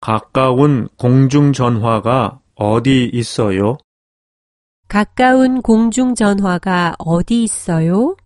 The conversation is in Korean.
가까운 공중전화가 어디 있어요? 가까운 공중전화가 어디 있어요?